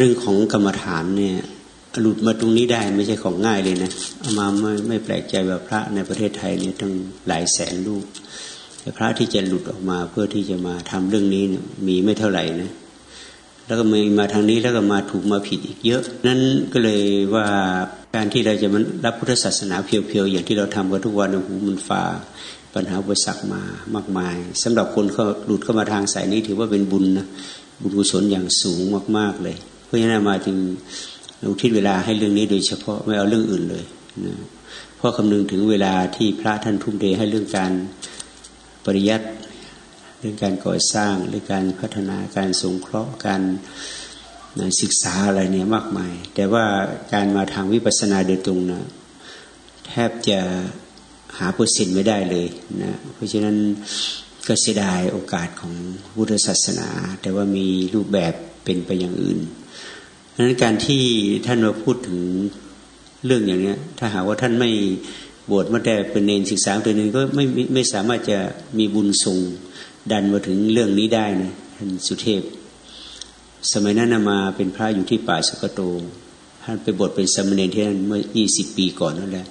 เรื่องของกรรมฐานเนี่ยหลุดมาตรงนี้ได้ไม่ใช่ของง่ายเลยนะเอามาไม่ไม่แปลกใจว่าพระในประเทศไทยเนี่ยต้องหลายแสนรูปแต่พระที่จะหลุดออกมาเพื่อที่จะมาทำเรื่องนี้เนี่ยมีไม่เท่าไหร่นะแล้วก็มีมาทางนี้แล้วก็มาถูกมาผิดอีกเยอะ นั้นก็เลยว่าการที่เราจะมันรับพุทธศาสนาเพียวๆอย่างที่เราทำกันทุกวันหูมันฟ้าปัญหาอุปสรรคมามากมายสำหรับคนเขาหลุดเข้ามาทางสายนี้ถือว่าเป็นบุญนะบุญกุศลอย่างสูงมากๆเลย เพราะฉะนั้นมาจึงอุทิศเวลาให้เรื่องนี้โดยเฉพาะไม่เอาเรื่องอื่นเลยนะเพราะคำนึงถึงเวลาที่พระท่านทุ่มเทให้เรื่องการปริยัติเรื่องการก่อสร้างเรื่องการพัฒนาการสงเคราะห์การศึกษาอะไรเนี่ยมากมาย แต่ว่าการมาทางวิปัสสนาโดยตรงนะแทบจะหาเปอร์เซ็นต์ไม่ได้เลยนะเพราะฉะนั้น ก็เสียดายโอกาสของพุทธศาสนา แต่ว่ามีรูปแบบเป็นไปอย่างอื่นดังนั้นการที่ท่านมาพูดถึงเรื่องอย่างนี้ถ้าหากว่าท่านไม่บวชมาแต่เป็นเนรศึกษาตัวนึงก็ไม่ไม่สามารถจะมีบุญส่งดันมาถึงเรื่องนี้ได้นะท่านสุเทพ สมัยนั้นมาเป็นพระอยู่ที่ป่าสกโตท่านไปบวชเป็นสมณเณรที่นั่นเมื่อยี่สิบปีก่อนนั่นแหละ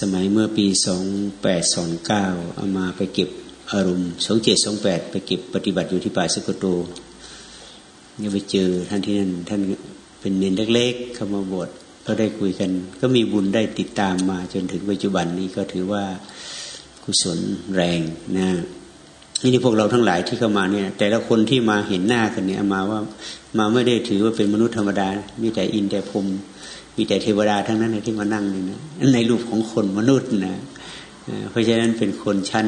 สมัยเมื่อปีสองแปดสองเก้าเอามาไปเก็บ อารมณ์สองเจ็ดสองแปดไปเก็บปฏิบัติอยู่ที่ป่าสุกโตเนี่ยไปเจอท่านที่นั่นท่านเป็นเนรเล็กๆเข้ามาบวชก็ได้คุยกัน ก็มีบุญได้ติดตามมาจนถึงปัจจุบันนี้ก็ถือว่ากุศลแรงนะนี่นี่พวกเราทั้งหลายที่เข้ามาเนี่ย แต่ละคนที่มาเห็นหน้ากันเนี่ยมาว่ามาไม่ได้ถือว่าเป็นมนุษย์ธรรมดา มีแต่อินแต่พรมมีแต่เทวดาทั้งนั้นที่มานั่งนี่นะในรูปของคนมนุษย์นะเพราะฉะนั้นเป็นคนชั้น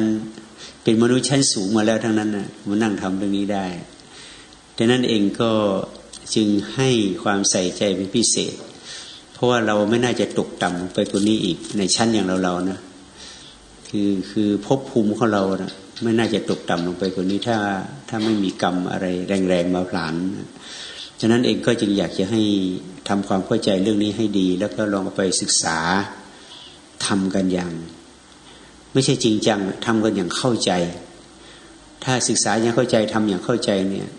เป็นมนุษย์ชั้นสูงมาแล้วทั้งนั้นนะมานั่งทำเรื่องนี้ได้ดังนั้นเองก็จึงให้ความใส่ใจเป็นพิเศษ เพราะว่าเราไม่น่าจะตกต่ำไปกว่านี้อีกในชั้นอย่างเราเรานะคือคือภพภูมิของเรานะไม่น่าจะตกต่ำลงไปกว่านี้ถ้าถ้าไม่มีกรรมอะไรแรงๆมาผลานฉะนั้นเองก็จึงอยากจะให้ทำความเข้าใจเรื่องนี้ให้ดี แล้วก็ลองไปศึกษาทำกันอย่าง ไม่ใช่จริงจังทำกันอย่างเข้าใจ ถ้าศึกษาอย่างเข้าใจทำอย่างเข้าใจเนี่ย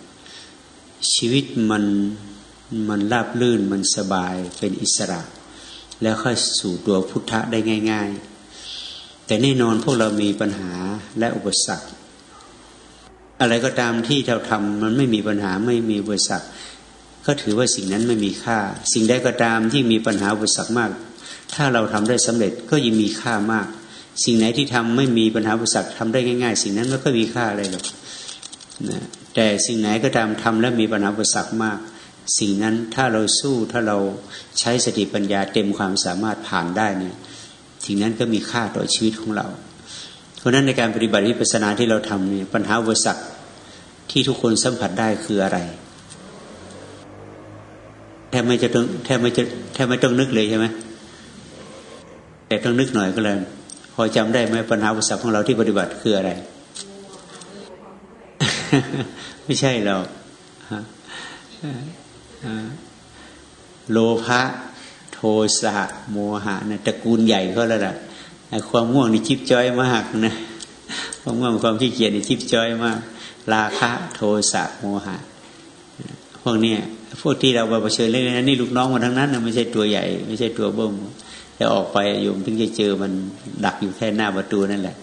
ชีวิตมันมันราบลื่นมันสบายเป็นอิสระ แล้วค่อยสู่ตัวพุทธะได้ง่าย ๆ แต่แน่นอนพวกเรามีปัญหาและอุปสรรค อะไรก็ตามที่เราทำมันไม่มีปัญหาไม่มีอุปสรรค ก็ถือว่าสิ่งนั้นไม่มีค่า สิ่งใดก็ตามที่มีปัญหาอุปสรรคมาก ถ้าเราทำได้สำเร็จก็ยิ่งมีค่ามาก สิ่งไหนที่ทำไม่มีปัญหาอุปสรรคทำได้ง่าย ๆ สิ่งนั้นไม่ก็มีค่าอะไรหรอกนะแต่สิ่งไหนก็ตามทำแล้วมีปัญหาอุปสรรคมาก สิ่งนั้นถ้าเราสู้ถ้าเราใช้สติปัญญาเต็มความสามารถผ่านได้เนี่ยสิ่งนั้นก็มีค่าต่อชีวิตของเรา เพราะนั้นในการปฏิบัติวิปัสสนาที่เราทำเนี่ยปัญหาอุปสรรคที่ทุกคนสัมผัสได้คืออะไรแทบไม่จะต้องแทบไม่จะแทบไม่ต้องนึกเลยใช่ไหมแต่ต้องนึกหน่อยก็เลยพ อจำได้ไหมปัญหาอุปสรรคของเราที่ปฏิบัติคืออะไร ไม่ใช่เราโลภะโทสะโมหะนะตระกูลใหญ่เขาแล้วล่ะความง่วงนี่ชิบจ้อยมากนะความง่วงความขี้เกียจนี่ชิบจ้อยมาก ราคะโทสะโมหะพวกนี้พวกที่เราไปเผชิญเรื่องนั้นนี่ลูกน้องมาทั้งนั้นนะไม่ใช่ตัวใหญ่ ไม่ใช่ตัวเบิ้ม แต่ออกไปโยมถึงจะเจอมันดักอยู่แค่หน้าประตูนั่นแหละ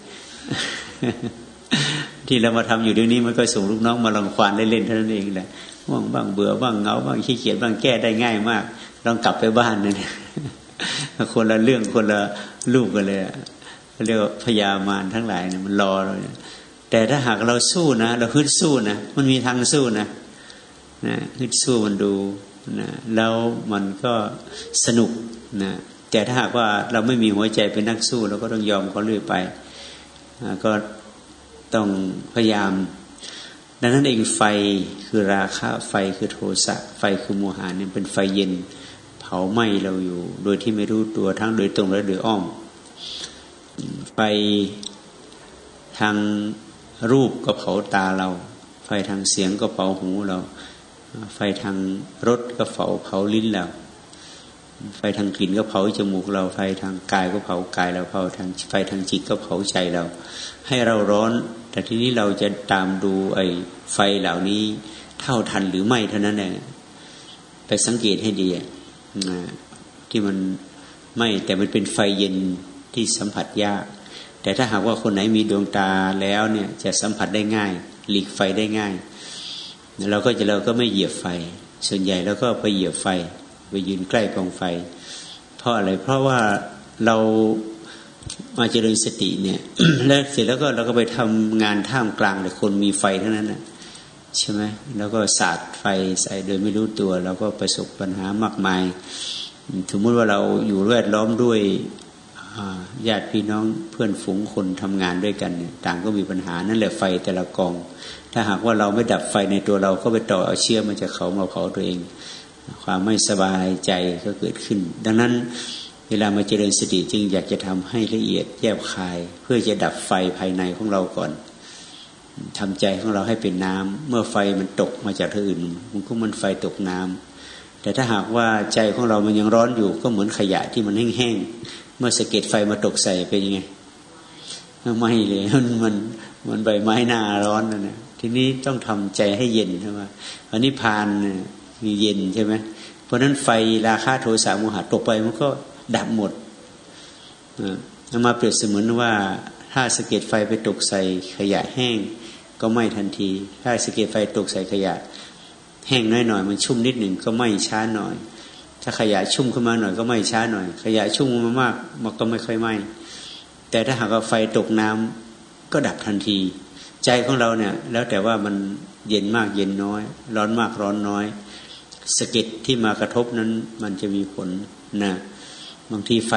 ที่เรามาทำอยู่เดี๋ยวนี้มันก็ส่งลูกน้องมาลังควานเล่นๆเท่านั้นเองแหละว่างบ้างเบื่อบ้างเงาบ้างขี้เกียจบ้างแก้ได้ง่ายมากต้องกลับไปบ้านนี่ยคนละเรื่องคนละลูกกันเลยเรียกว่าพยามารทั้งหลายเนี่ยมันรอเราแต่ถ้าหากเราสู้นะเราฮึดสู้นะมันมีทางสู้นะนะฮึดสู้มันดูนะแล้วมันก็สนุกนะ แต่ถ้าหากว่าเราไม่มีหัวใจเป็นนักสู้ เราก็ต้องยอมเขาเรื่อยไป ก็ต้องพยายาม ดังนั้นเองไฟคือราคะไฟคือโทสะไฟคือโมหะเนี่ยเป็นไฟเย็น เผาไหม้เราอยู่ โดยที่ไม่รู้ตัวทั้งโดยตรงและโดยอ้อม ไฟทางรูปก็เผาตาเรา ไฟทางเสียงก็เผาหูเรา ไฟทางรสก็เผาเผาลิ้นเรา ไฟทางกลิ่นก็เผาจมูกเราไฟทางกายก็เผากายเราเผาทางไฟทางจิตก็เผาใจเรา ให้เราร้อน แต่ทีนี้เราจะตามดูไอ้ไฟเหล่านี้เท่าทันหรือไม่เท่านั้นเองไปสังเกตให้ดีที่มันไม่แต่มันเป็นไฟเย็นที่สัมผัสยาก แต่ถ้าหากว่าคนไหนมีดวงตาแล้วเนี่ยจะสัมผัสได้ง่าย หลีกไฟได้ง่ายเราก็จะเราก็ไม่เหยียบไฟ ส่วนใหญ่เราก็ไปเหยียบไฟ ไปยืนใกล้กองไฟ เพราะอะไร เพราะว่าเรามาเจริญสติเนี่ยแล้วเสร็จแล้วก็เราก็ไปทำงานท่ามกลางแต่คนมีไฟเท่านั้นนะใช่ไหมแล้วก็สาดไฟใส่โดยไม่รู้ตัวเราก็ประสบปัญหามากมายสมมติว่าเราอยู่แวดล้อมด้วยญาติพี่น้องเพื่อนฝูงคนทำงานด้วยกันเนี่ยต่างก็มีปัญหานั่นแหละไฟแต่ละกอง ถ้าหากว่าเราไม่ดับไฟในตัวเราก็ไปต่อเอาเชื้อมาจากเขามาเผาตัวเอง ความไม่สบายใจก็เกิดขึ้น ดังนั้นเวลามาเจริญสติจึงอยากจะทำให้ละเอียดแยบคาย เพื่อจะดับไฟภายในของเราก่อนทำใจของเราให้เป็นน้ำเมื่อไฟมันตกมาจากที่อื่น มันก็มันไฟตกน้ำแต่ถ้าหากว่าใจของเรามันยังร้อนอยู่ก็เหมือนขยะที่มันแห้งๆเมื่อสะเก็ดไฟมาตกใส่เป็นยังไงไม่เลยมันมันมันใบไม้หน้าร้อนนะนี่ทีนี้ต้องทำใจให้เย็นใช่ไหมอันนี้พาน มีเย็นใช่ไหมเพราะนั้นไฟราคาโทสะโมหะตกไปมันก็ดับหมดนมาเปรียบเสมือนว่า ถ้าสะเก็ดไฟไปตกใส่ขยะแห้ง ก็ไหม้ทันที ถ้าสะเก็ดไฟตกใส่ขยะ แห้งน้อยหน่อยมันชุ่มนิดหนึ่งก็ไหม้ช้าหน่อย ถ้าขยะชุ่มขึ้นมาหน่อยก็ไหม้ช้าหน่อย ขยะชุ่มมามากมันก็ไม่ค่อยไหม้แต่ถ้าหากว่าไฟตกน้ำก็ดับทันที ใจของเราเนี่ย แล้วแต่ว่ามันเย็นมากเย็นน้อย ร้อนมากร้อนน้อย สะเก็ดที่มากระทบนั้น มันจะมีผลนะบางทีไฟ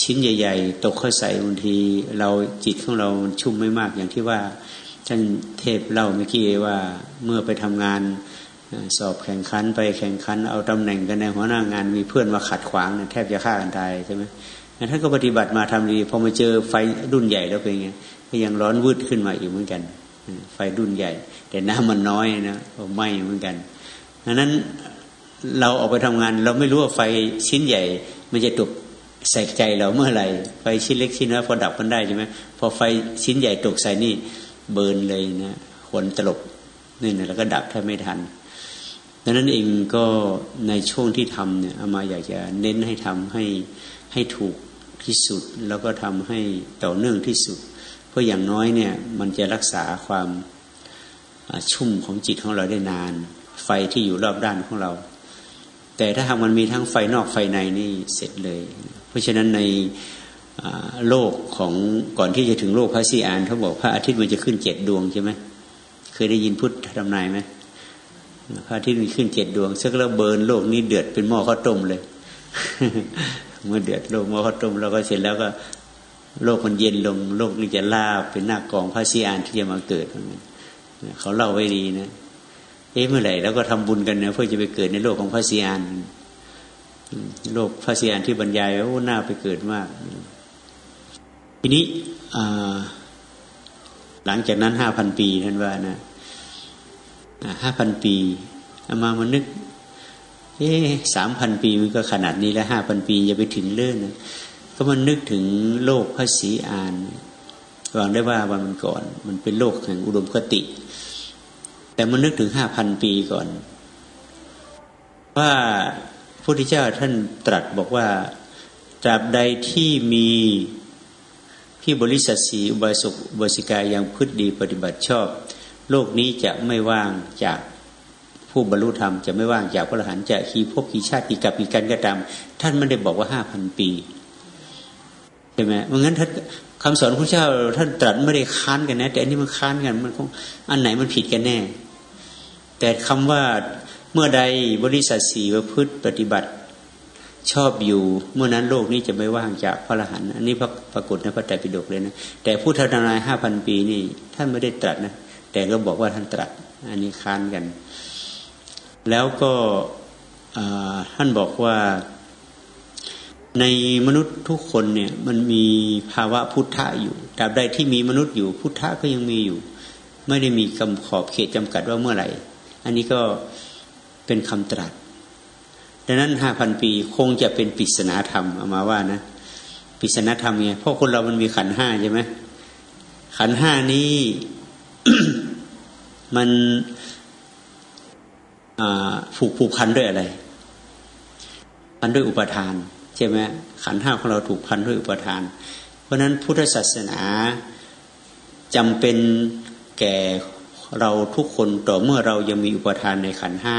ชิ้นใหญ่ ๆ ตกเข้าใส่บางทีเราจิตของเราชุ่มไม่มากอย่างที่ว่าท่านเทพเล่าเมื่อกี้ว่าเมื่อไปทำงานสอบแข่งขันไปแข่งขัน เอาตำแหน่งกันในหัวหน้างานมีเพื่อนมาขัดขวางนะแทบจะฆ่ากันตายใช่ไหมท่านก็ปฏิบัติมาทำดีพอมาเจอไฟรุ่นใหญ่แล้วเป็นไงก็ยังร้อนวืดขึ้นมาอีกเหมือนกัน ไฟรุ่นใหญ่ แต่น้ำมันน้อยนะไหม้เหมือนกัน ดังนั้นเราออกไปทำงาน เราไม่รู้ว่าไฟชิ้นใหญ่ มันจะตกใส่ใจเราเมื่อไหร่ไฟชิ้นเล็กชิ้นน้อยพอดับกันได้ใช่ไหมพอไฟชิ้นใหญ่ตกใส่นี่เบิร์นเลยนะขนตลบนี่นะแล้วก็ดับแทบไม่ทันดังนั้นเองก็ในช่วงที่ทำเนี่ยอามาอยากจะเน้นให้ทำให้ให้ถูกที่สุด แล้วก็ทำให้ต่อเนื่องที่สุด เพราะอย่างน้อยเนี่ยมันจะรักษาความชุ่มของจิตของเราได้นาน ไฟที่อยู่รอบด้านของเรา แต่ถ้าหากมันมีทั้งไฟนอกไฟในนี่เสร็จเลย เพราะฉะนั้นในโลกของก่อนที่จะถึงโลกพระซีอานเขาบอกพระอาทิตย์มันจะขึ้นเจ็ดดวงใช่ไหมเคยได้ยินพุทธทำนายไหมพระอาทิตย์มันขึ้นเจ็ดดวงซึ่งแล้วเบินโลกนี้เดือดเป็นหม้อข้าวต้มเลยเมื่อเดือดโลกหม้อข้าวต้มแล้วก็เสร็จแล้วก็โลกมันเย็นลงโลกนี้จะลาบเป็นหน้ากองพระซีอานที่จะมาเกิดเขาเล่าไว้ดีนะ เอ๊ะเมื่อไหร่แล้วก็ทำบุญกันเนี่ยเพื่อจะไปเกิดในโลกของพระเสียนโลกพระเสียนที่บรรยายว่าน่าไปเกิดมาก ทีนี้หลังจากนั้นห้าพันปีท่านว่านะห้าพันปีเอามามันนึกเอ๊สามพันปีมันก็ขนาดนี้แล้วห้าพันปีจะไปถึงเลื่อนนะก็มันนึกถึงโลกพระศรีอานวางได้ว่าวันก่อน มันเป็นโลกแห่งอุดมคติ แต่มันนึกถึงห้าพันปีก่อน ว่าพระพุทธเจ้าท่านตรัสบอกว่าตราบใดที่มีที่บริสัทสีอุบาสกบสิกายังพืชดีปฏิบัติชอบ โลกนี้จะไม่ว่างจากผู้บรรลุธรรมจะไม่ว่างจากพระอรหันต์จะขีพบขีชาติกี่กับกี่กันก็ตาม ท่านไม่ได้บอกว่าห้าพันปีใช่ไหมเพราะงั้นท่านคำสอนพระเจ้าท่านตรัสไม่ได้ค้านกันนะ แต่อันนี้มันค้านกันมันคงอันไหนมันผิดกันแน่ แต่คำว่าเมื่อใดบริษัทสีประพฤติปฏิบัติชอบอยู่เมื่อนั้นโลกนี้จะไม่ว่างจากพระอรหันต์อันนี้พระปรากฏในพระไตรปิฎกเลยนะ แต่ผู้ทนายห้าพันปีนี่ ท่านไม่ได้ตรัสนะ แต่ก็บอกว่าท่านตรัส อันนี้ค้านกัน แล้วก็ท่านบอกว่า ในมนุษย์ทุกคนเนี่ย มันมีภาวะพุทธะอยู่ตราบใดที่มีมนุษย์อยู่ พุทธะก็ยังมีอยู่ ไม่ได้มีกำขอบเขตจำกัดว่าเมื่อไหร่ อันนี้ก็เป็นคำตรัส ดังนั้นห้าพันปีคงจะเป็นปริศนาธรรมเอามาว่านะปริศนาธรรมไงเพราะคนเรามันมีขันห้าใช่ไหมขันห้านี้มันผูกผูกพันด้วยอะไร พันด้วยอุปทานใช่ไหมขันห้าของเราถูกพันด้วยอุปทาน เพราะนั้นพุทธศาสนาจำเป็นแก่ เราทุกคนต่อเมื่อเรายังมีอุปทานในขันห้า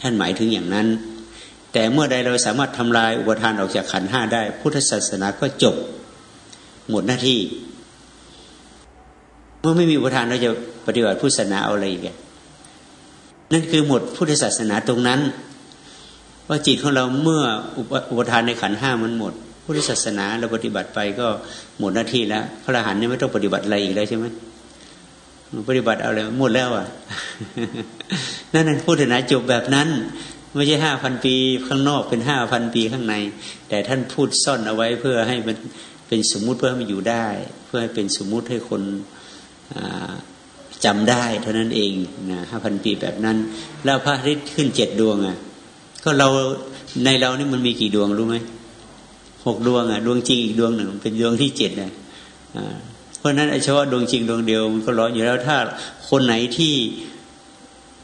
ท่านหมายถึงอย่างนั้น แต่เมื่อใดเราสามารถทำลายอุปทานออกจากขันห้าได้ พุทธศาสนาก็จบ หมดหน้าที่ เมื่อไม่มีอุปทานเราจะปฏิบัติพุทธศาสนาเอาอะไรอีกนั่นคือหมดพุทธศาสนาตรงนั้น ว่าจิตของเราเมื่ออุปทานในขันห้ามันหมดพุทธศาสนาเราปฏิบัติไปก็หมดหน้าที่แล้ว พระอรหันต์นี่ไม่ต้องปฏิบัติอะไรอีกแล้วใช่ไหม ปฏิบัติเอาอะไรหมดแล้วอะ นั่นพุทธศานาจบแบบนั้น ไม่ใช่ห้าพันปีข้างนอกเป็นห้าพันปีข้างใน แต่ท่านพูดซ่อนเอาไว้เพื่อให้มันเป็นสมมุติเพื่อให้มันอยู่ได้ เพื่อให้เป็นสมมุติให้คนจำได้เท่านั้นเองนะห้าพันปีแบบนั้น แล้วพระอาทิตย์ขึ้นเจ็ดดวงอะก็เราในเรานี่มันมีกี่ดวงรู้ไหมหกดวงอะ ดวงจริงอีกดวงหนึ่ง เป็นดวงที่เจ็ดนะ ราะนั้นไอ้เฉพาะดวงจริงดวงเดียวมันก็ร้อนอยู่แล้วถ้าคนไหนที่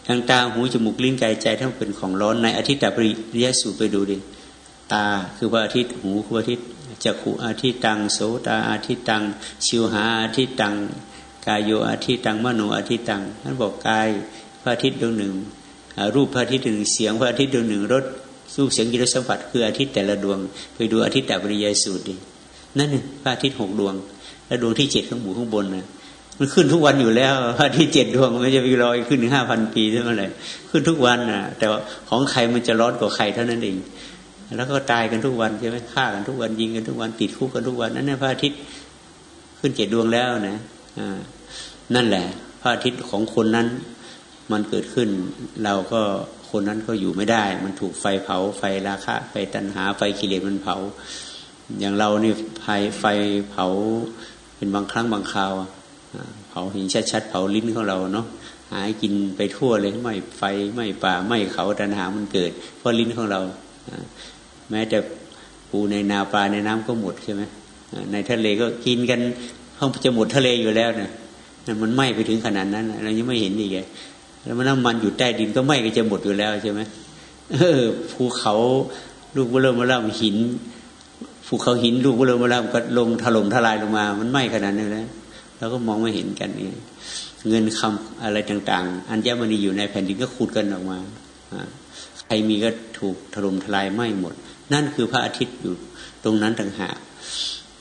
ทางตาหูจมูกลิ้นกายใจทั้งเป็นของร้อนในอาทิตย์ตปริยสูไปดูดิตาคือพระอาทิตย์หูคือพระอาทิตย์จักขุอาทิตย์ตังโสตาอาทิตย์ตังชิวหาอาทิตย์ตังกายโยอาทิตย์ตังมโนอาทิตย์ตังท่านบอกกายพระอาทิตย์ดวงหนึ่งรูปพระอาทิตย์หนึ่งเสียงพระอาทิตย์ดวงหนึ่งรสรูปเสียงยินรสสัมผัสคืออาทิตย์แต่ละดวง ไปดูอาทิตย์แต่บริยสูตรดินั่นน่พระอาทิตย์หกดวง และดวงที่เจ็ดข้างบนข้างบนนะมันขึ้นทุกวันอยู่แล้วพระทิตย์เจ็ดดวงมันจะไปลอยขึ้นถึงห้าพันปีใช่ไหมเลยขึ้นทุกวันนะแต่ว่าของใครมันจะร้อนกว่าใครเท่านั้นเองแล้วก็ตายกันทุกวันใช่ไหมฆ่ากันทุกวันยิงกันทุกวันติดคุกกันทุกวันนั่นน่พระอาทิตย์ขึ้นเจ็ดดวงแล้วนะอ่านั่นแหละ พระอาทิตย์ของคนนั้น มันเกิดขึ้น เราก็คนนั้นก็อยู่ไม่ได้ มันถูกไฟเผา ไฟราคะ ไฟตัณหา ไฟกิเลสมันเผา อย่างเรานี่ไฟไฟเผา เป็นบางครั้งบางคราวเผาหินชัดๆเผาลิ้นของเราเนาะหายกินไปทั่วเลยไม่ไฟไม่ป่าไม่เขาตัณหามันเกิด เพราะลิ้นของเรา แม้แต่ปูในนาปลาในน้ำก็หมดใช่ไหมในทะเลก็กินกันห้องจะหมดทะเลอยู่แล้วเนี่ยมันไหม้ไปถึงขนาดนั้นเรายังไม่เห็นอีกเลยแล้วมันน้ำมันอยู่ใต้ดินก็ไหม้ก็จะหมดอยู่แล้วใช่ไหมเออภูเขาลูกเริ่มมาเริ่มหิน ภูเขาหินลูกเริ่มมาเริ่มก็ลงถล่มทลายลงมา มันไหม้ขนาดนี้แล้วเราก็มองไม่เห็นกันนี่เงินคำอะไรต่าง ๆ อัญมณีอยู่ในแผ่นดินก็ขุดกันออกมาใครมีก็ถูกถล่มทลายไหม้หมด นั่นคือพระอาทิตย์อยู่ตรงนั้นต่างหาก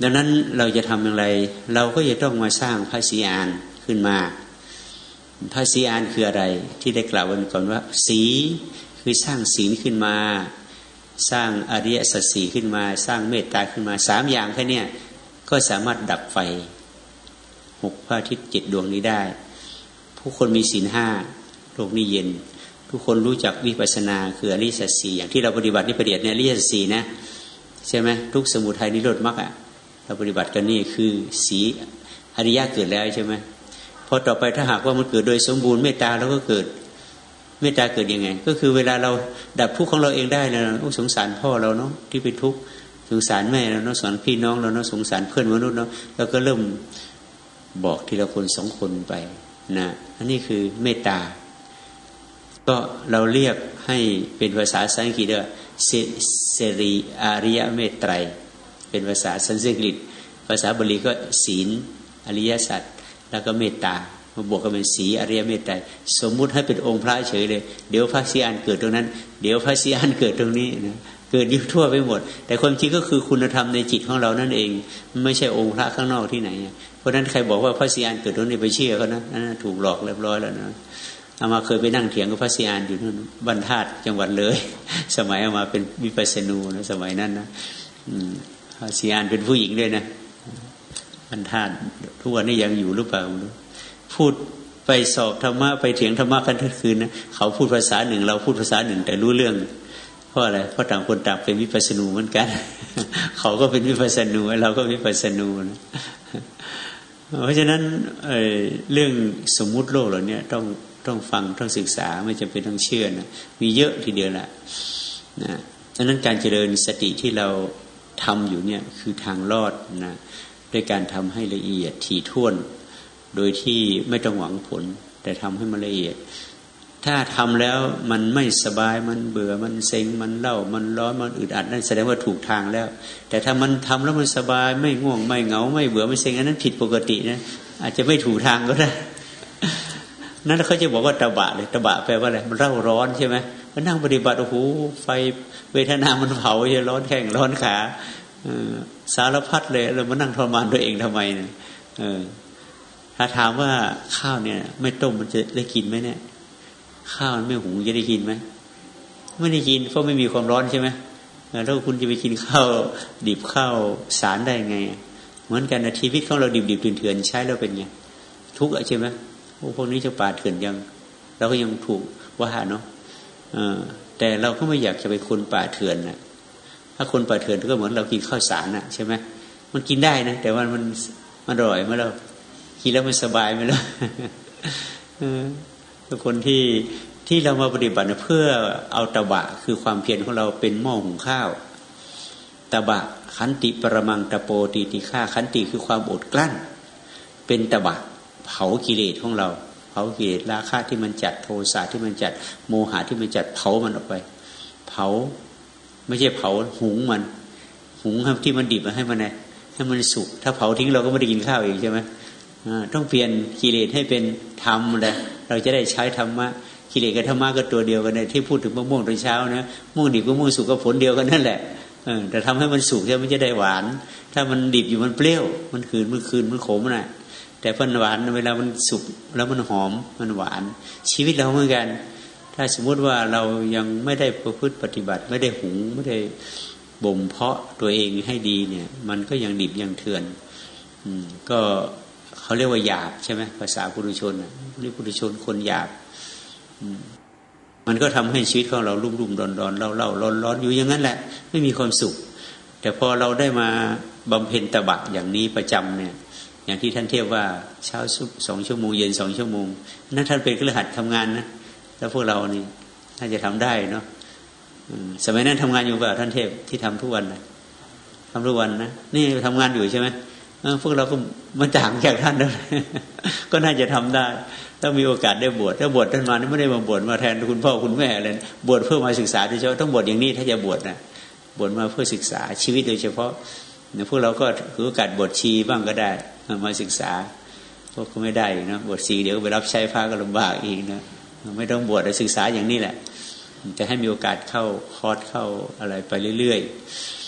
ดังนั้นเราจะทำอย่างไร เราก็จะต้องมาสร้างพระสีอานขึ้นมา พระสีอานคืออะไร ที่ได้กล่าวกันก่อนว่า สีคือสร้างศีลขึ้นมา สร้างอริยสัจสีขึ้นมา สร้างเมตตาขึ้นมาสามอย่างแค่นี้ก็สามารถดับไฟหกพระอาทิตย์เจ็ดดวงนี้ได้ ผู้คนมีศีลห้าโลกนี้เย็น ทุกคนรู้จักวิปัสนาคืออริยสัจสี่อย่างที่เราปฏิบัตินิพเดียเนี่ยอริยสัจสี่นะใช่ไหมทุกสมุทัยนิโรธมรรคอะเราปฏิบัติกันนี่คือสีอริยะเกิดแล้วใช่ไหมพอต่อไปถ้าหากว่ามันเกิดโดยสมบูรณ์เมตตาแล้วก็เกิด เมตตาเกิดยังไง ก็คือเวลาเราดับทุกข์ของเราเองได้นะสงสารพ่อเราเนาะที่เป็นทุกข์สงสารแม่เราเนาะสงสารพี่น้องเราเนาะสงสารเพื่อนมนุษย์เนาะเราก็เริ่มบอกทีละคนสองคนไปนะอันนี้คือเมตตา ก็เราเรียกให้เป็นภาษาสังกฤษว่าเสรีอาริยเมตไตร เป็นภาษาสันสกฤต ภาษาบาลีก็ศีล อริยสัจแล้วก็เมตตา มาบวกกันเป็นสีอริยเมตตาสมมุติให้เป็นองค์พระเฉยเลย เดี๋ยวพระสีอันเกิดตรงนั้น เดี๋ยวพระสีอันเกิดตรงนี้นะเกิดยุ่ทั่วไปหมด แต่ความจริงก็คือคุณธรรมในจิตของเรานั่นเอง ไม่ใช่องค์พระข้างนอกที่ไหน เพราะนั้นใครบอกว่าพระสีอันเกิดตรงนี้ไปเชื่อเขานะนั่นถูกหลอกเรียบร้อยแล้วนะอามาเคยไปนั่งเถียงกับพระสีอันอยู่นู่นบรรทัดจังหวัดเลย สมัยอามาเป็นวิปัสสนูนะสมัยนั้นนะพระสีอันเป็นผู้หญิงด้วยนะบรรทัดทุกวันนี้ยังอยู่หรือเปล่า พูดไปสอบธรรมะไปเถียงธรรมะกันทั้งคืนนะเขาพูดภาษาหนึ่ง เราพูดภาษาหนึ่ง แต่รู้เรื่องเพราะอะไรเพราะต่างคนต่างเป็นวิปัสสนูเหมือนกัน เขาก็เป็นวิปัสสนูเราก็วิปัสสนูนะเพราะฉะนั้นเเรื่องสมมุติโลกเหล่านี้ต้องต้องฟังต้องศึกษาไม่จำเป็นต้องเชื่อนะมีเยอะทีเดียวแหละนะดังนั้นการเจริญสติที่เราทำอยู่เนี่ยคือทางรอดนะด้วยการทำให้ละเอียดถี่ถ้วน โดยที่ไม่ต้องหวังผล แต่ทำให้มันละเอียด ถ้าทำแล้วมันไม่สบายมันเบื่อมันเซ็งมันเล่ามันร้อนมันอึดอัดนั่นแสดงว่าถูกทางแล้ว แต่ถ้ามันทำแล้วมันสบายไม่ง่วงไม่เหงา ไม่เบื่อไม่เซ็งอันนั้นผิดปกตินะอาจจะไม่ถูกทางก็ได้นั้นเขาจะบอกว่าตะบะเลยตะบะแปลว่าอะไรมันเร่าร้อนใช่ไหมมันนั่งปฏิบัติโอ้โหไฟเวทนามันเผาจะร้อนแข้งร้อนขาสารพัดเลยเรามานั่งทรมานตัวเองทำไมเนี่ย ถ้าถามว่าข้าวเนี่ย ไม่ต้มมันจะได้กินไหมเนี่ย ข้าวไม่หุงจะได้กินไหมไม่ได้กินเพราะไม่มีความร้อนใช่ไหมแล้วคุณจะไปกินข้าวดิบข้าวสารได้ไง เหมือนกันนะชีวิตของเราดิบดิบเถื่อนใช้แล้วเป็นไงทุกข์ใช่ไหมโอ้พวกนี้จะปาดเถื่อนยังเราก็ยังถูกว่าเนาะแต่เราก็ไม่อยากจะไปคนป่าเถื่อนนะถ้าคนป่าเถื่อนก็เหมือนเรากินข้าวสารนะใช่ไหมมันกินได้นะแต่ว่ามันมันอร่อยไหมเรา กินแล้วมันสบายไหมล่ะทุกคนที่ที่เรามาปฏิบัติเพื่อเอาตบะ คือความเพียรของเราเป็นหม้อหุงข้าวตบะขันติปรมังตะโปตีติฆาขันติคือความอดกลั้น เป็นตบะเผากิเลสของเรา เผากิเลสราคะที่มันจัดโทสะที่มันจัดโมหะที่มันจัดเผามันออกไป เผาไม่ใช่เผาหุงมัน หุงที่มันดิบมาให้มันไงให้มันสุกถ้าเผาทิ้งเราก็ไม่ได้กินข้าวอีกใช่ไหม ต้องเปลี่ยนกิเลสให้เป็นธรรมเลยเราจะได้ใช้ธรรมะกิเลสกับธรรมะก็ตัวเดียวกันเนี่ยที่พูดถึงมะม่วงตอนเช้านะม่วงดิบกับม่วงสุกก็ผลเดียวกันนั่นแหละแต่ทำให้มันสุกใช่ไหมจะได้หวาน ถ้ามันดิบอยู่มันเปรี้ยว มันคืนมันคืนมันขมน่ะ แต่พันหวานเวลามันสุกแล้วมันหอมมันหวาน ชีวิตเราเหมือนกัน ถ้าสมมุติว่าเรายังไม่ได้ประพฤติปฏิบัติ ไม่ได้หุงไม่ได้บ่มเพาะตัวเองให้ดีเนี่ย มันก็ยังดิบยังเถื่อน อืมก็ เขาเรียกว่าหยาบใช่ไหมภาษาปุถุชนเรียกปุถุชนคนหยาบมันก็ทำให้ชีวิตของเรารุ่มรุ่มดอนดอนเล่าเล่าร้อนร้อนอยู่อย่างนั้นแหละ ไม่มีความสุข แต่พอเราได้มาบำเพ็ญตบะอย่างนี้ประจำเนี่ย อย่างที่ท่านเทียบว่าเช้าสองชั่วโมงเย็นสองชั่วโมงนั่นท่านเป็นกระหัดทำงานนะแล้วพวกเรานี่น่าจะทำได้เนาะสมัยนั้นทำงานอยู่แบบท่านเทพที่ทำทุกวันนะทำทุกวันนะนี่ทำงานอยู่ใช่ไหม พวกเราก็มันต่างจากท่านเลยก็น่าจะทำได้ถ้ามีโอกาสได้บวชถ้าบวชท่านมาไม่ได้มาบวชมาแทนคุณพ่อคุณแม่อะไรบวชเพื่อมาศึกษาโดยเฉพาะต้องบวชอย่างนี้ถ้าจะบวชนะบวชมาเพื่อศึกษาชีวิตโดยเฉพาะพวกเราก็ถือโอกาสบวชชีบ้างก็ได้มาศึกษาพวกก็ไม่ได้นะบวชชีเดี๋ยวไปรับใช้พระก็ลำบากอีกนะไม่ต้องบวชแต่ศึกษาอย่างนี้แหละจะให้มีโอกาสเข้าคอร์สเข้าอะไรไปเรื่อยๆ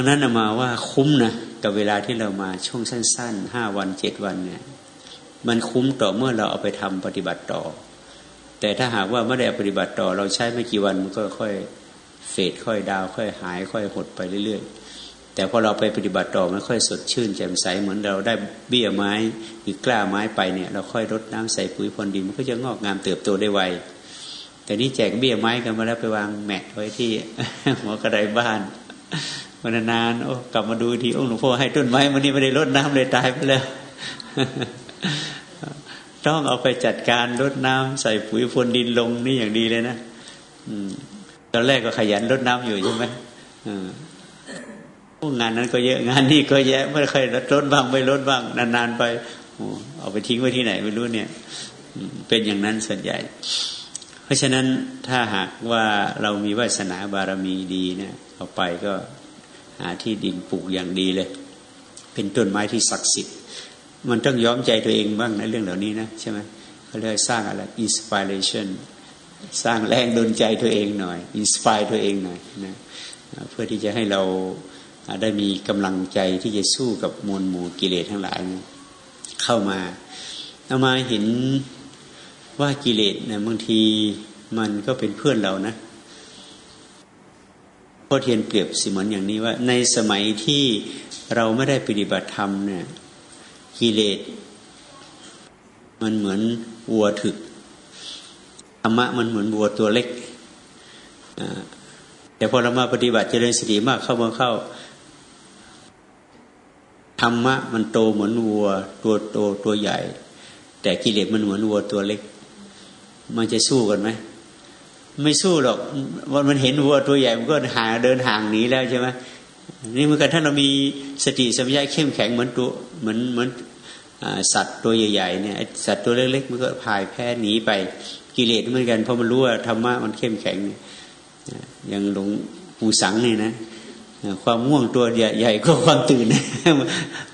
ดังนั้นมาว่าคุ้มนะกับเวลาที่เรามาช่วงสั้นๆห้าวันเจ็ดวันเนี่ยมันคุ้มต่อเมื่อเราเอาไปทำปฏิบัติต่อ แต่ถ้าหากว่าไม่ได้ปฏิบัติต่อ เราใช้ไม่กี่วันมันก็ค่อยเฟดค่อยดาว ค่อยหาย ค่อยหดไปเรื่อยๆ แต่พอเราไปปฏิบัติต่อมันค่อยสดชื่นแจ่มใสเหมือนเราได้เบี้ยไม้หรือกล้าไม้ไปเนี่ยเราค่อยรดน้ำใส่ปุ๋ยพรดินมันก็จะงอกงามเติบโตได้ไวแต่นี่แจกเบี้ยไม้กันมาแล้วไปวางแมทไว้ที่หัวกระไดบ้าน วันนานโอ้กลับมาดูทีองค์หลวงพ่อให้ต้นไม้มันนี่ไม่ได้รดน้ำเลยตายไปแล้ว ต้องเอาไปจัดการรดน้ำใส่ปุ๋ยพรวนดินลงนี่อย่างดีเลยนะตอนแรกก็ขยันรดน้ำอยู่ใช่ไหมพวกงานนั้นก็เยอะงานนี้ก็แยะไม่เคยรดบ้างไม่รดบ้างนานๆไปเอาไปทิ้งไว้ที่ไหนไม่รู้เนี่ยเป็นอย่างนั้นส่วนใหญ่ เพราะฉะนั้นถ้าหากว่าเรามีวาสนาบารมีดีเนี่ยเอาไปก็ หาที่ดินปลูกอย่างดีเลย เป็นต้นไม้ที่ศักดิ์สิทธิ์ มันต้องย้อมใจตัวเองบ้างในเรื่องเหล่านี้นะใช่ไหมเขาเรียกสร้างอะไร inspiration สร้างแรงดลใจตัวเองหน่อย inspire ตัวเองหน่อยนะเพื่อที่จะให้เราได้มีกำลังใจที่จะสู้กับมวลหมู่กิเลสทั้งหลายเข้ามาเอามาเห็นว่ากิเลสนะบางทีมันก็เป็นเพื่อนเรานะ พ่อเทียนเปรียบสิเหมือนอย่างนี้ว่า ในสมัยที่เราไม่ได้ปฏิบัติธรรมเนี่ยกิเลสมันเหมือนวัวถึกธรรมะมันเหมือนวัวตัวเล็กแต่พอเรามาปฏิบัติเจริญสติมากเข้ามาเข้าธรรมะมันโตเหมือนวัว ตัวโตตัวใหญ่ แต่กิเลสมันเหมือนวัวตัวเล็ก มันจะสู้กันไหม ไม่สู้หรอกวันมันเห็นวัวตัวใหญ่มันก็หาเดินห่างหนีแล้วใช่ไหมนี่เหมื่อกันถ้าเรามีสติสัมยาเข้มแข็งเหมือนตัวเหมือนเหมือนสัตว์ตัวใหญ่ๆเนี่ยสัตว์ตัวเล็กๆมันก็พายแพ้หนีไปกิเลสเหมือนกันเพราะมันรู้ว่าธรรมะมันเข้มแข็งอย่างหลวงปู่สังนี่นะความง่วงตัวใหญ่ก็ความตื่น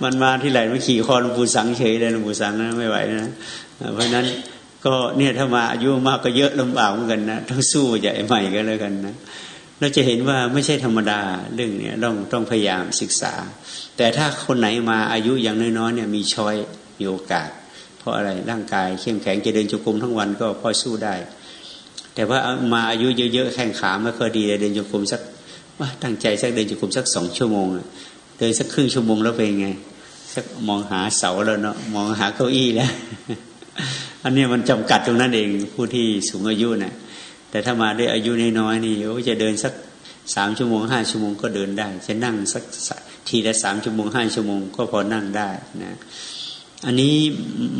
มันมาที่ไหนมันขี่คอหลวงปู่สังเฉยเลยหลวงปู่สังนะไม่ไหวนะเพราะนั้น ก็เนี่ยถ้ามาอายุมากก็เยอะลำบากเหมือนกันนะต้องสู้ใหญ่ใหม่ก็แล้วกันนะเราจะเห็นว่าไม่ใช่ธรรมดาเรื่องนี้ต้องต้องพยายามศึกษา แต่ถ้าคนไหนมาอายุอย่างน้อยๆเนี่ยมีช้อยมีโอกาส เพราะอะไรร่างกายเข้มแข็งจะเดินจุกรมทั้งวันก็พอสู้ได้ แต่ว่ามาอายุเยอะๆแข้งขาไม่ค่อยดีเดินจุกรมสักว่าตั้งใจสักเดินจุกรมสักสองชั่วโมงเดินสักครึ่งชั่วโมงแล้วเป็นไงสักมองหาเสาแล้วเนาะมองหาเก้าอี้แล้ว อันนี้มันจำกัดตรงนั้นเองผู้ที่สูงอายุนะ่แต่ถ้ามาได้อายุน้อยๆนี่โอ้จะเดินสักสามชั่วโมงห้าชั่วโมงก็เดินได้ จะนั่งสักทีละสามชั่วโมงห้าชั่วโมงก็พอนั่งได้นะอันนี้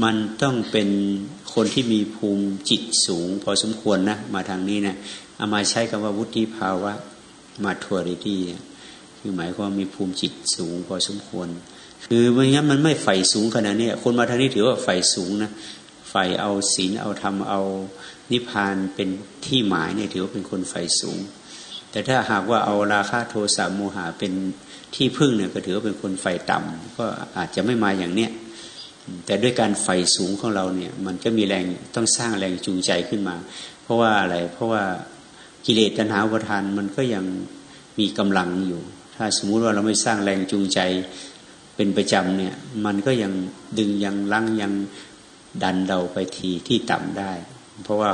มันต้องเป็นคนที่มีภูมิจิตสูง พอสมควรนะมาทางนี้นะเอามาใช้คำว่าวุฒิภาวะมาทัวริตี้คือหมายความมีภูมิจิตสูง พอสมควร คือไม่งั้นมันไม่ใฝ่สูงขนาดนี้คนมาทางนี้ถือว่าใฝ่สูงนะ ฝ่เอาศีลเอาธรรมเอานิพพานเป็นที่หมายเนี่ยถือว่าเป็นคนไฟสูง แต่ถ้าหากว่าเอาราคะโทสะโมหะเป็นที่พึ่งเนี่ยก็ถือว่าเป็นคนไฟต่ำก็อาจจะไม่มาอย่างเนี้ยแต่ด้วยการไฟสูงของเราเนี่ย มันก็มีแรงต้องสร้างแรงจูงใจขึ้นมา เพราะว่าอะไรเพราะว่ากิเลสตัณหาประทานมันก็ยังมีกำลังอยู่ ถ้าสมมุติว่าเราไม่สร้างแรงจูงใจเป็นประจำเนี่ย มันก็ยังดึงยังลังยัง ดันเราไปทีที่ต่ำได้ เพราะว่า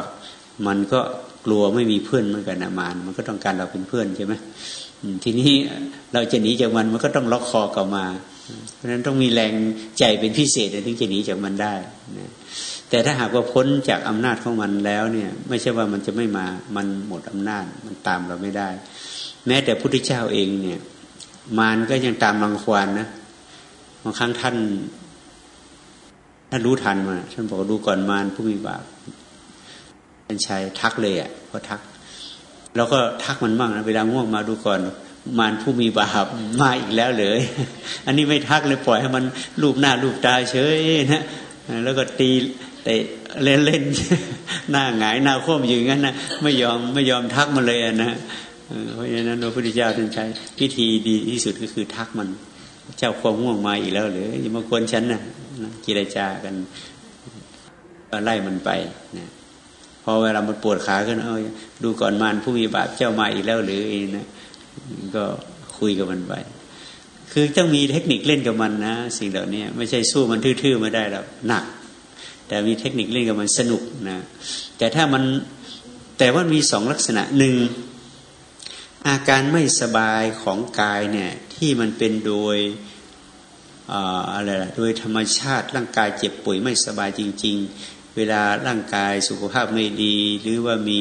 มันก็กลัวไม่มีเพื่อนเหมือนกันนะมานมันก็ต้องการเราเป็นเพื่อนใช่ไหมทีนี้เราจะหนีจากมันมันก็ต้องล็อกคอกลับมา เพราะฉะนั้นต้องมีแรงใจเป็นพิเศษถึงจะหนีจากมันได้นะแต่ถ้าหากว่าพ้นจากอำนาจของมันแล้วเนี่ย ไม่ใช่ว่ามันจะไม่มามันหมดอำนาจมันตามเราไม่ได้ แม้แต่พุทธเจ้าเองเนี่ย มารก็ยังตามรังควานนะบางครั้งท่าน ท่านรู้ทันมาท่านบอกดูก่อนมารผู้มีบาปท่านชายทักเลยอะพอทักเราก็ทักมันบ้างนะเวลาง่วงมาดูก่อนมารผู้มีบาปมาอีกแล้วเลย อันนี้ไม่ทักเลยปล่อยให้มันรูปหน้ารูปตาเฉยนะแล้วก็ตีแต่เล่นเล่นหน้าหงายหน้าโค้มอยู่งั้นนะไม่ยอมไม่ยอมทักมันเลยนะเพราะฉะนั้นพระพุทธเจ้าท่านใช้พิธีดีที่สุดก็คือทักมัน เจ้าความง่วงมาอีกแล้วหรืออย่ามาควรฉันนะกิเลจากันไล่มันไปนะพอเวลามันปวดขาขึ้นเอาดูก่อนมันผู้มีบาปเจ้ามาอีกแล้วหรือเองนะก็คุยกับมันไปคือต้องมีเทคนิคเล่นกับมันนะสิ่งเหล่านี้ไม่ใช่สู้มันทื่อๆไม่ได้หรอกหนัก แต่มีเทคนิคเล่นกับมันสนุกนะแต่ถ้ามันแต่ว่ามีสองลักษณะหนึ่ง อาการไม่สบายของกายเนี่ยที่มันเป็นโดยอะไรล่ะโดยธรรมชาติร่างกายเจ็บป่วยไม่สบายจริง ๆ เวลาร่างกายสุขภาพไม่ดี หรือว่ามี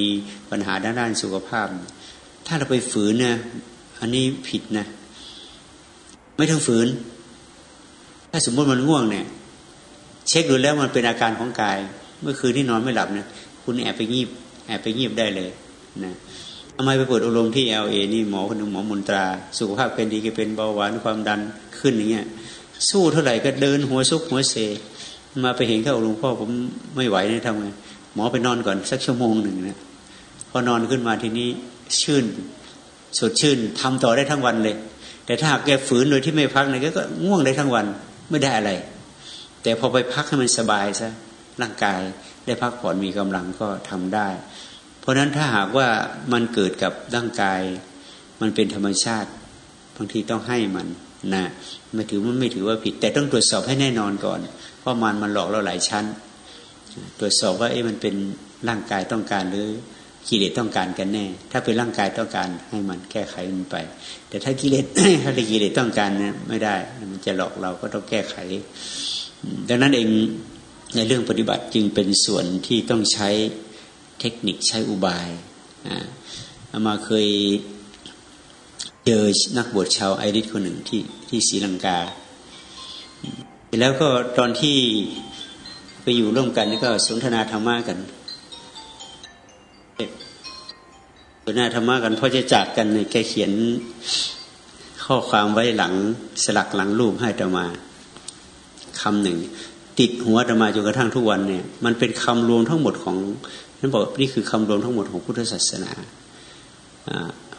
ปัญหาด้านด้านสุขภาพ ถ้าเราไปฝืนนี่ยอันนี้ผิดนะ ไม่ต้องฝืน ถ้าสมมติมันง่วงเนี่ย เช็คดูแล้วมันเป็นอาการของกาย เมื่อคืนที่นอนไม่หลับเนี่ยคุณแอบไปงีบ แอบไปงีบได้เลยนะ ทำไมไปเปิดอารมณ์ที่เอลเอนี่หมอคนหนึ่งหมอมนตรา สุขภาพเป็นดีก็เป็นเบาหวานความดันขึ้นอย่างเงี้ยสู้เท่าไหร่ก็เดินหัวซุกหัวเซ มาไปเห็นเข้าหลวงพ่อผมไม่ไหวเนี่ยทำไงหมอไปนอนก่อนสักชั่วโมงหนึ่งนะพอนอนขึ้นมาทีนี้ชื่น สดชื่นทำต่อได้ทั้งวันเลย แต่ถ้าหากแกฝืนโดยที่ไม่พักเนี่ยก็ง่วงได้ทั้งวันไม่ได้อะไร แต่พอไปพักให้มันสบายซะร่างกายได้พักผ่อนมีกำลังก็ทำได้ ราะฉะนั้นถ้าหากว่ามันเกิดกับร่างกาย มันเป็นธรรมชาติบางทีต้องให้มันนะไม่ถือมันไม่ถือว่าผิด แต่ต้องตรวจสอบให้แน่นอนก่อน เพราะมันมันหลอกเราหลายชั้น ตรวจสอบว่าเอ๊ะมันเป็นร่างกายต้องการหรือกิเลสต้องการกันแน่ ถ้าเป็นร่างกายต้องการให้มันแก้ไขมันไป แต่ถ้ากิเลสถ้ากิเลสต้องการเนี่ยไม่ได้ มันจะหลอกเราก็ต้องแก้ไข ดังนั้นเองในเรื่องปฏิบัติจึงเป็นส่วนที่ต้องใช้ เทคนิคใช้อุบายอามาเคยเจอนักบวชชาวไอริสคนหนึ่งที่ที่ศรีลังกา แล้วก็ตอนที่ไปอยู่ร่วมกันก็สนทนาธรรมะกันสนทนาธรรมะกันพอจะจากกันเนี่ยแกเขียนข้อความไว้หลังสลักหลังรูปให้ตมาคำหนึ่ง ติดหัวธรรมาจนกระทั่งทุกวันเนี่ย มันเป็นคำรวมทั้งหมดของ นั่นบอกนี่คือคำรวมทั้งหมดของพุทธศาสนา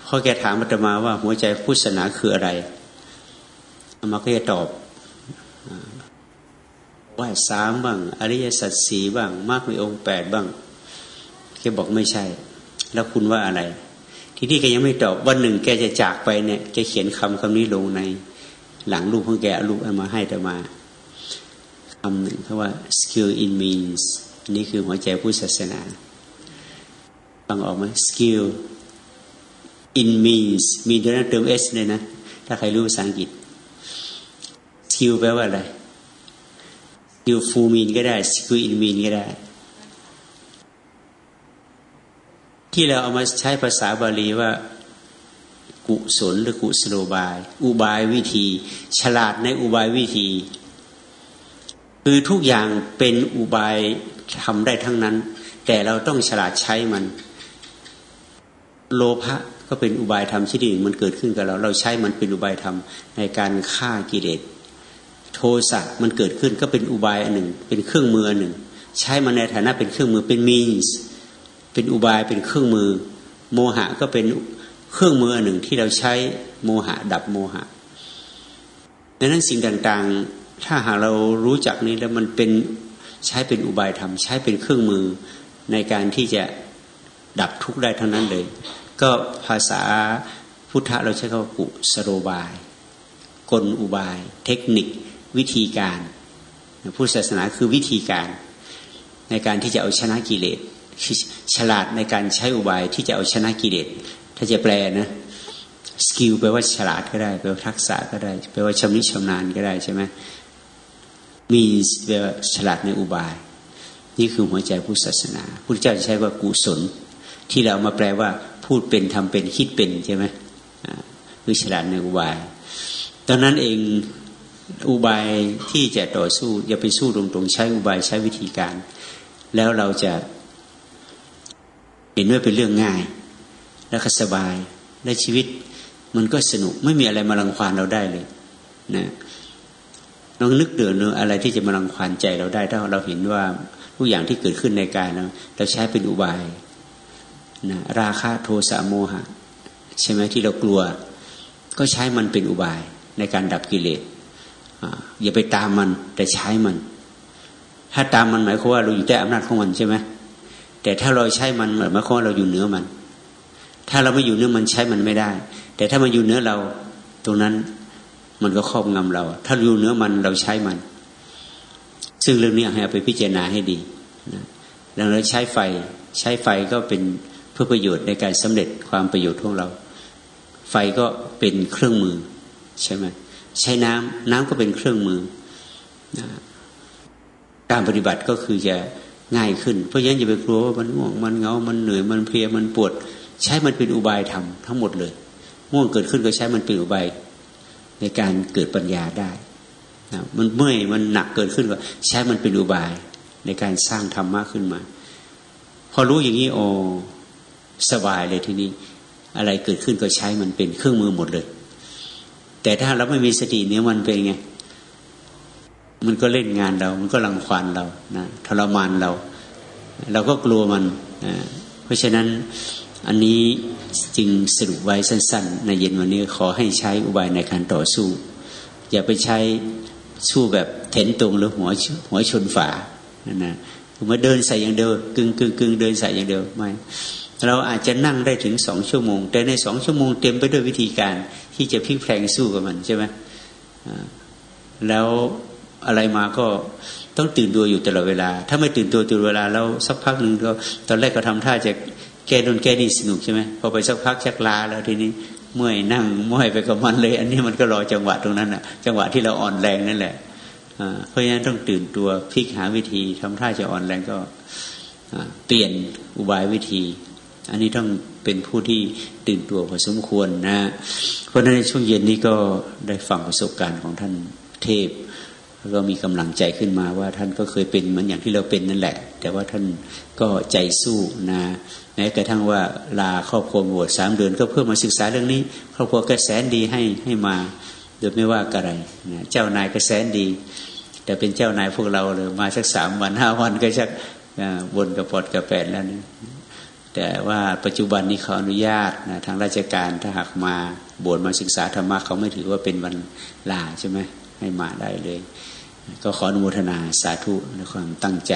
พอแกถามอาตมาว่าหัวใจพุทธศาสนาคืออะไรอามาก็จะตอบว่าสามบ้าง อริยสัจสีบ้างมากมีองค์แปดบ้างแกบอกไม่ใช่ แล้วคุณว่าอะไร ทีนี้แกยังไม่ตอบวันหนึ่งแกจะจากไปเนี่ยแกเขียนคำคำนี้ลงในหลังรูปของแกรูปเอามาให้แต่มาคำหนึ่งเขาว่า skill in means นี่คือหัวใจผู้ศาสนา ฟังออกไหม skill in means มีตัวนั้นเติม s เลยนะ ถ้าใครรู้ภาษาอังกฤษ skill แปลว่าอะไร skill full mean ก็ได้ skill in mean ก็ได้ ที่เราเอามาใช้ภาษาบาลีว่ากุศลหรือกุสโลบาย อุบายวิธี ฉลาดในอุบายวิธี คือทุกอย่างเป็นอุบายทำได้ทั้งนั้น แต่เราต้องฉลาดใช้มัน โลภะก็เป็นอุบายธรรมชนิดหนึ่งมันเกิดขึ้นกับเรา เราใช้มันเป็นอุบายธรรมในการฆ่ากิเลสโทสะมันเกิดขึ้นก็เป็นอุบายอันหนึ่ง เป็นเครื่องมืออันหนึ่ง ใช้มันในฐานะเป็นเครื่องมือเป็นมีนส์เป็นอุบายเป็นเครื่องมือ โมหะก็เป็นเครื่องมืออันหนึ่งที่เราใช้โมหะดับโมหะดังนั้นสิ่งต่างๆ ถ้าหากเรารู้จักนี้แล้วมันเป็นใช้เป็นอุบายธรรมใช้เป็นเครื่องมือในการที่จะดับทุกข์ได้ทั้งนั้นเลย ก็ภาษาพุทธะเราใช้คำว่ากุสโรบาย กลอุบาย เทคนิค วิธีการพุทธศาสนาคือวิธีการ ในการที่จะเอาชนะกิเลสฉลาดในการใช้อุบายที่จะเอาชนะกิเลสถ้าจะแปลนะสกิลแปลว่าฉลาดก็ได้แปลว่าทักษะก็ได้แปลว่าชำนิชำนาญก็ได้ใช่ไหมมีแปลว่าฉลาดในอุบาย นี่คือหัวใจพุทธศาสนาพุทธเจ้าจะใช้ว่ากุศล ที่เรามาแปลว่า พูดเป็นทำเป็นคิดเป็นใช่ไหมคือฉลาดในอุบายตอนนั้นเองอุบายที่จะต่อสู้อย่าไปสู้ตรงๆใช้อุบายใช้วิธีการ แล้วเราจะเห็นว่าเป็นเรื่องง่าย แล้วก็สบายและชีวิตมันก็สนุกไม่มีอะไรมาลังควานเราได้เลยนะลองนึกเดือดเนื้ออะไรที่จะมาลังควานใจเราได้ถ้าเราเห็นว่าทุกอย่างที่เกิดขึ้นในกายเราเราใช้เป็นอุบาย นะราคะโทสะโมหะ ใช่ไหมที่เรากลัว ก็ใช้มันเป็นอุบายในการดับกิเลสอย่าไปตามมันแต่ใช้มัน ถ้าตามมันหมายความว่าเราอยู่ใต้อำนาจของมันใช่ไหมแต่ถ้าเราใช้มันหมายความว่าเราอยู่เหนือมัน ถ้าเราไม่อยู่เหนือมันใช้มันไม่ได้ แต่ถ้ามันอยู่เหนือเราตรงนั้นมันก็ครอบงำเรา ถ้าอยู่เหนือมันเราใช้มัน ซึ่งเรื่องนี้ให้เอาไปพิจารณาให้ดีนะแล้วใช้ไฟ ใช้ไฟก็เป็น พื่อประโยชน์ในการสำเร็จความประโยชน์ของเรา ไฟก็เป็นเครื่องมือใช่ไหมใช้น้ำน้ำก็เป็นเครื่องมือ การปฏิบัติก็คือจะง่ายขึ้น เพราะฉะนั้นอย่าไปกลัวว่ามันง่วงมันเงา มันเหนื่อยมันเพลียมันปวด ใช้มันเป็นอุบายทำทั้งหมดเลยง่วงเกิดขึ้นก็ใช้มันเป็นอุบายในการเกิดปัญญาได้นะมันเมื่อยมันหนักเกิดขึ้นก็ใช้มันเป็นอุบายในการสร้างธรรมะขึ้นมา พอรู้อย่างนี้โอ สบายเลยทีนี้ อะไรเกิดขึ้นก็ใช้มันเป็นเครื่องมือหมดเลย แต่ถ้าเราไม่มีสติเนี่ยมันเป็นไงมันก็เล่นงานเรา มันก็รังควานเรานะทรมานเรา เราก็กลัวมันนะเพราะฉะนั้นอันนี้จึงสรุปไว้สั้น ๆ ในเย็นวันนี้ขอให้ใช้อุบายในการต่อสู้ อย่าไปใช้สู้แบบเถนตรงหรือหัวหัวชนฝานะมาเดินใส่อย่างเดียวกึ่งกึ่งกึ่งเดินใส่อย่างเดียวไม่ เราอาจจะนั่งได้ถึงสองชั่วโมง แต่ในสองชั่วโมงเต็มไปด้วยวิธีการที่จะพลิกแพลงสู้กับมันใช่ไหมแล้วอะไรมาก็ต้องตื่นตัวอยู่ตลอดเวลา ถ้าไม่ตื่นตัวตลอดเวลาแล้วสักพักหนึ่งก็ตอนแรกก็ทำท่าจะแก้ดนแก้นี่สนุกใช่ไหมพอไปสักพักชักลาแล้วทีนี้เมื่อยนั่งเมื่อยไปกับมันเลย อันนี้มันก็รอจังหวะตรงนั้นอะ จังหวะที่เราอ่อนแรงนั่นแหละเพราะฉะนั้นต้องตื่นตัวพลิกหาวิธีทำท่าจะอ่อนแรงก็เปลี่ยนอุบายวิธี อันนี้ต้องเป็นผู้ที่ตื่นตัวพอสมควรนะ เพราะฉะนั้นในช่วงเย็นนี้ก็ได้ฟังประสบการณ์ของท่านเทพแล้วก็มีกำลังใจขึ้นมาว่าท่านก็เคยเป็นเหมือนอย่างที่เราเป็นนั่นแหละ แต่ว่าท่านก็ใจสู้นะแม้กระทั่งว่าลาครอบครัวบวชสามเดือนก็เพื่อมาศึกษาเรื่องนี้ ครอบครัวก็แสนดีให้ให้มาโดยไม่ว่าอะไรนะเจ้านายก็แสนดี แต่เป็นเจ้านายพวกเราเลยมาสักสามวันห้าวันก็ชักบนกระปอดกระแปดแล้วนี่ แต่ว่าปัจจุบันนี้เขาอนุญาตนะทางราชการถ้าหากมาบวชมาศึกษาธรรมะเขาไม่ถือว่าเป็นวันลาใช่ไหมให้มาได้เลย ก็ขออนุโมทนาสาธุในความตั้งใจ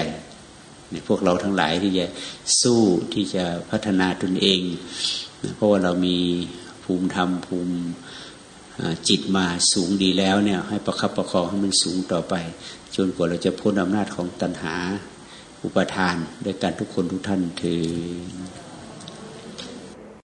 ในพวกเราทั้งหลายที่จะสู้ที่จะพัฒนาตนเอง เพราะว่าเรามีภูมิธรรมภูมิจิตมาสูงดีแล้วเนี่ยให้ประคับประคองให้มันสูงต่อไป จนกว่าเราจะพ้นอำนาจของตัณหา อุปทานด้วยการทุกคนทุกท่านถือ